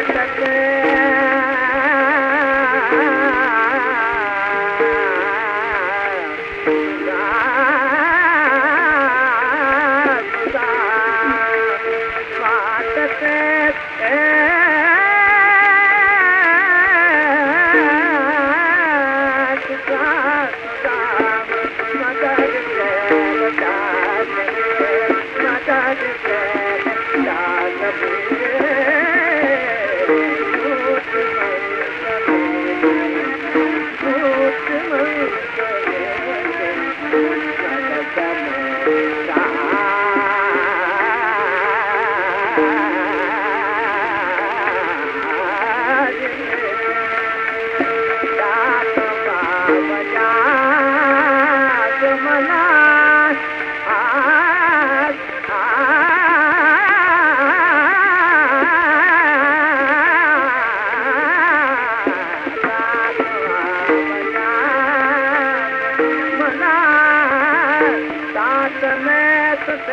Yeah. सुवाज़ा